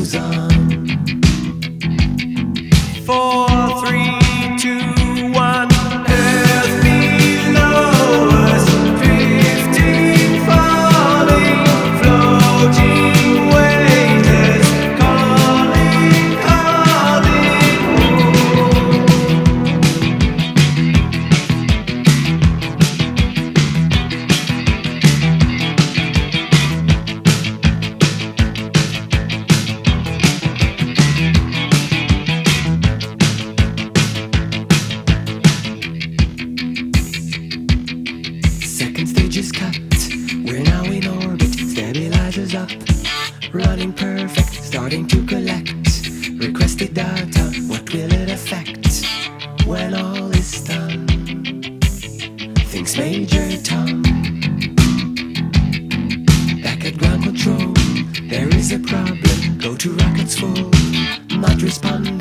The count Up. Running perfect. Starting to collect. Requested data. What will it affect when all is done? Thinks Major Tom. Back at ground control. There is a problem. Go to rockets full. Not responding.